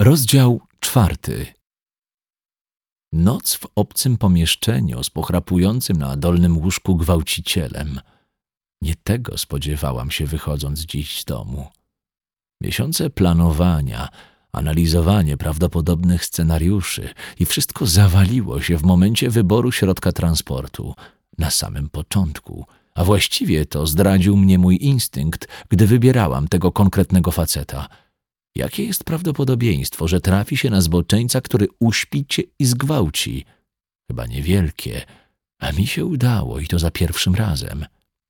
Rozdział czwarty. Noc w obcym pomieszczeniu z pochrapującym na dolnym łóżku gwałcicielem. Nie tego spodziewałam się wychodząc dziś z domu. Miesiące planowania, analizowanie prawdopodobnych scenariuszy i wszystko zawaliło się w momencie wyboru środka transportu, na samym początku, a właściwie to zdradził mnie mój instynkt, gdy wybierałam tego konkretnego faceta – Jakie jest prawdopodobieństwo, że trafi się na zboczeńca, który uśpi cię i zgwałci? Chyba niewielkie, a mi się udało i to za pierwszym razem.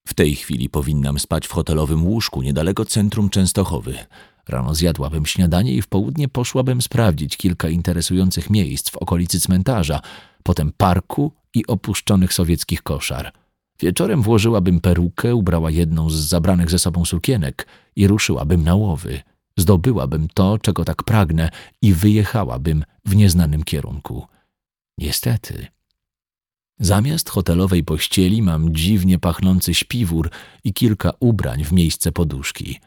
W tej chwili powinnam spać w hotelowym łóżku niedaleko centrum Częstochowy. Rano zjadłabym śniadanie i w południe poszłabym sprawdzić kilka interesujących miejsc w okolicy cmentarza, potem parku i opuszczonych sowieckich koszar. Wieczorem włożyłabym perukę, ubrała jedną z zabranych ze sobą sukienek i ruszyłabym na łowy zdobyłabym to, czego tak pragnę i wyjechałabym w nieznanym kierunku. Niestety. Zamiast hotelowej pościeli mam dziwnie pachnący śpiwór i kilka ubrań w miejsce poduszki.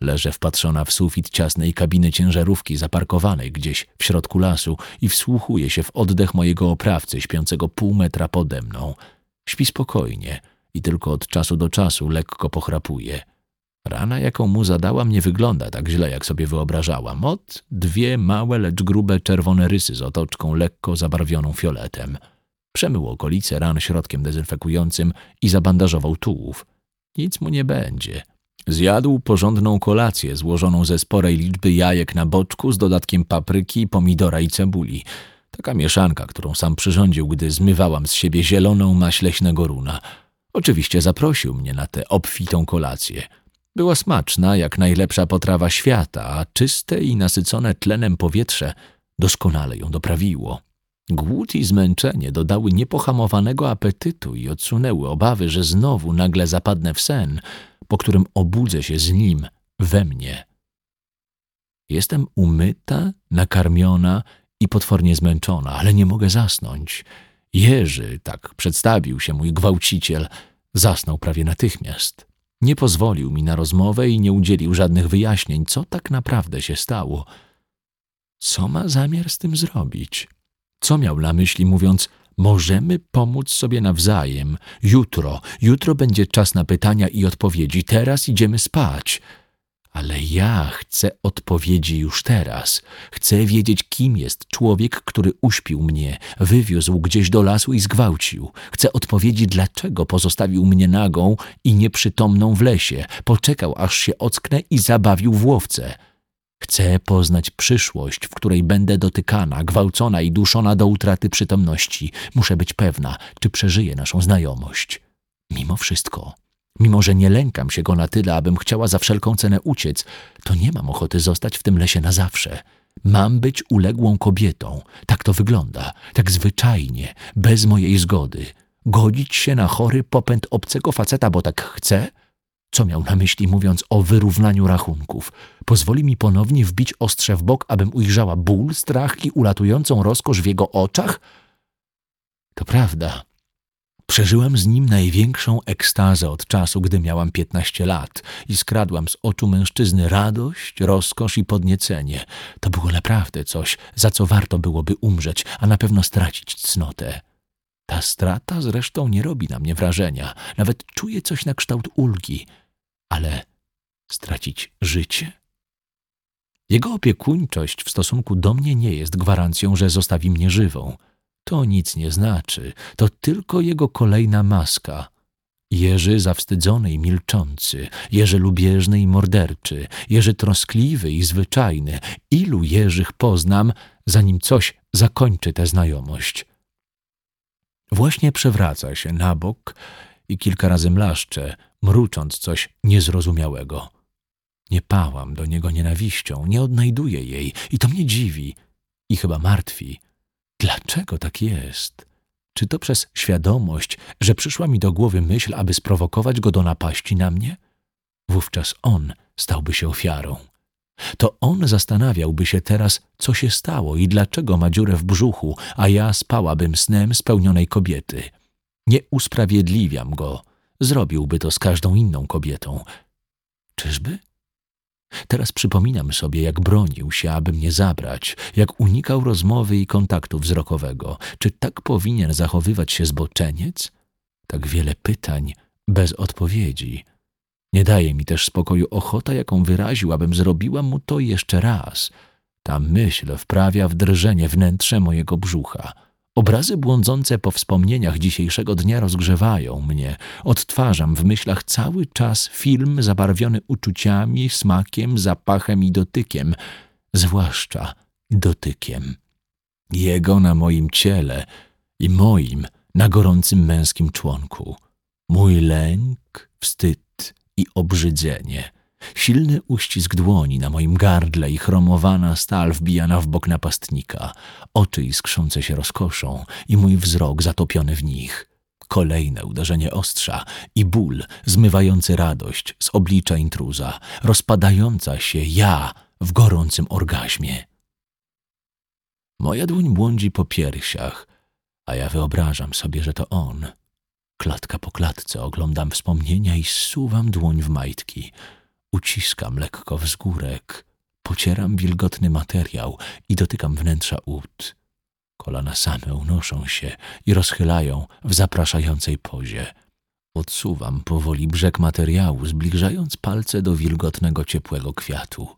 Leżę wpatrzona w sufit ciasnej kabiny ciężarówki zaparkowanej gdzieś w środku lasu i wsłuchuję się w oddech mojego oprawcy śpiącego pół metra pode mną. Śpi spokojnie i tylko od czasu do czasu lekko pochrapuje – Rana, jaką mu zadałam, nie wygląda tak źle, jak sobie wyobrażałam. Od dwie małe, lecz grube czerwone rysy z otoczką lekko zabarwioną fioletem. Przemył okolice ran środkiem dezynfekującym i zabandażował tułów. Nic mu nie będzie. Zjadł porządną kolację złożoną ze sporej liczby jajek na boczku z dodatkiem papryki, pomidora i cebuli. Taka mieszanka, którą sam przyrządził, gdy zmywałam z siebie zieloną maść leśnego runa. Oczywiście zaprosił mnie na tę obfitą kolację – była smaczna jak najlepsza potrawa świata, a czyste i nasycone tlenem powietrze doskonale ją doprawiło. Głód i zmęczenie dodały niepohamowanego apetytu i odsunęły obawy, że znowu nagle zapadnę w sen, po którym obudzę się z nim we mnie. Jestem umyta, nakarmiona i potwornie zmęczona, ale nie mogę zasnąć. Jerzy, tak przedstawił się mój gwałciciel, zasnął prawie natychmiast. Nie pozwolił mi na rozmowę i nie udzielił żadnych wyjaśnień, co tak naprawdę się stało. Co ma zamiar z tym zrobić? Co miał na myśli, mówiąc, możemy pomóc sobie nawzajem. Jutro, jutro będzie czas na pytania i odpowiedzi. Teraz idziemy spać. Ale ja chcę odpowiedzi już teraz. Chcę wiedzieć, kim jest człowiek, który uśpił mnie, wywiózł gdzieś do lasu i zgwałcił. Chcę odpowiedzi, dlaczego pozostawił mnie nagą i nieprzytomną w lesie, poczekał, aż się ocknę i zabawił w łowce. Chcę poznać przyszłość, w której będę dotykana, gwałcona i duszona do utraty przytomności. Muszę być pewna, czy przeżyję naszą znajomość. Mimo wszystko Mimo, że nie lękam się go na tyle, abym chciała za wszelką cenę uciec, to nie mam ochoty zostać w tym lesie na zawsze. Mam być uległą kobietą. Tak to wygląda, tak zwyczajnie, bez mojej zgody. Godzić się na chory popęd obcego faceta, bo tak chce? Co miał na myśli, mówiąc o wyrównaniu rachunków? Pozwoli mi ponownie wbić ostrze w bok, abym ujrzała ból, strach i ulatującą rozkosz w jego oczach? To prawda. Przeżyłam z nim największą ekstazę od czasu, gdy miałam piętnaście lat i skradłam z oczu mężczyzny radość, rozkosz i podniecenie. To było naprawdę coś, za co warto byłoby umrzeć, a na pewno stracić cnotę. Ta strata zresztą nie robi na mnie wrażenia, nawet czuję coś na kształt ulgi, ale stracić życie? Jego opiekuńczość w stosunku do mnie nie jest gwarancją, że zostawi mnie żywą. To nic nie znaczy, to tylko jego kolejna maska. Jerzy zawstydzony i milczący, Jerzy lubieżny i morderczy, Jerzy troskliwy i zwyczajny. Ilu Jerzych poznam, zanim coś zakończy tę znajomość? Właśnie przewraca się na bok i kilka razy mlaszcze, mrucząc coś niezrozumiałego. Nie pałam do niego nienawiścią, nie odnajduję jej i to mnie dziwi i chyba martwi. Dlaczego tak jest? Czy to przez świadomość, że przyszła mi do głowy myśl, aby sprowokować go do napaści na mnie? Wówczas on stałby się ofiarą. To on zastanawiałby się teraz, co się stało i dlaczego ma dziurę w brzuchu, a ja spałabym snem spełnionej kobiety. Nie usprawiedliwiam go. Zrobiłby to z każdą inną kobietą. Czyżby? Teraz przypominam sobie, jak bronił się, aby mnie zabrać, jak unikał rozmowy i kontaktu wzrokowego. Czy tak powinien zachowywać się zboczeniec? Tak wiele pytań bez odpowiedzi. Nie daje mi też spokoju ochota, jaką wyraził, abym zrobiła mu to jeszcze raz. Ta myśl wprawia w drżenie wnętrze mojego brzucha. Obrazy błądzące po wspomnieniach dzisiejszego dnia rozgrzewają mnie. Odtwarzam w myślach cały czas film zabarwiony uczuciami, smakiem, zapachem i dotykiem, zwłaszcza dotykiem. Jego na moim ciele i moim na gorącym męskim członku. Mój lęk, wstyd i obrzydzenie. Silny uścisk dłoni na moim gardle i chromowana stal wbijana w bok napastnika, oczy iskrzące się rozkoszą i mój wzrok zatopiony w nich. Kolejne uderzenie ostrza i ból zmywający radość z oblicza intruza, rozpadająca się ja w gorącym orgazmie. Moja dłoń błądzi po piersiach, a ja wyobrażam sobie, że to on. Klatka po klatce oglądam wspomnienia i zsuwam dłoń w majtki. Uciskam lekko wzgórek, pocieram wilgotny materiał i dotykam wnętrza ud. Kolana same unoszą się i rozchylają w zapraszającej pozie. Odsuwam powoli brzeg materiału, zbliżając palce do wilgotnego, ciepłego kwiatu.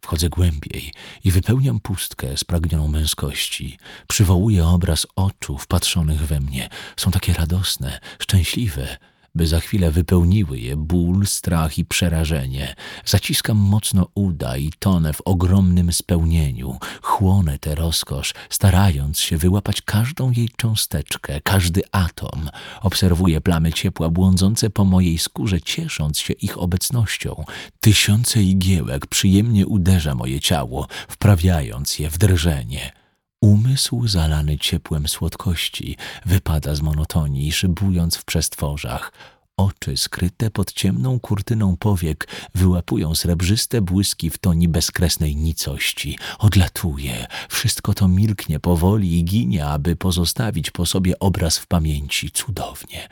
Wchodzę głębiej i wypełniam pustkę spragnioną męskości. Przywołuję obraz oczu wpatrzonych we mnie. Są takie radosne, szczęśliwe, by za chwilę wypełniły je ból, strach i przerażenie. Zaciskam mocno uda i tonę w ogromnym spełnieniu. Chłonę tę rozkosz, starając się wyłapać każdą jej cząsteczkę, każdy atom. Obserwuję plamy ciepła błądzące po mojej skórze, ciesząc się ich obecnością. Tysiące igiełek przyjemnie uderza moje ciało, wprawiając je w drżenie. Umysł zalany ciepłem słodkości wypada z monotonii, szybując w przestworzach. Oczy skryte pod ciemną kurtyną powiek wyłapują srebrzyste błyski w toni bezkresnej nicości. Odlatuje, wszystko to milknie powoli i ginie, aby pozostawić po sobie obraz w pamięci. Cudownie,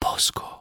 bosko.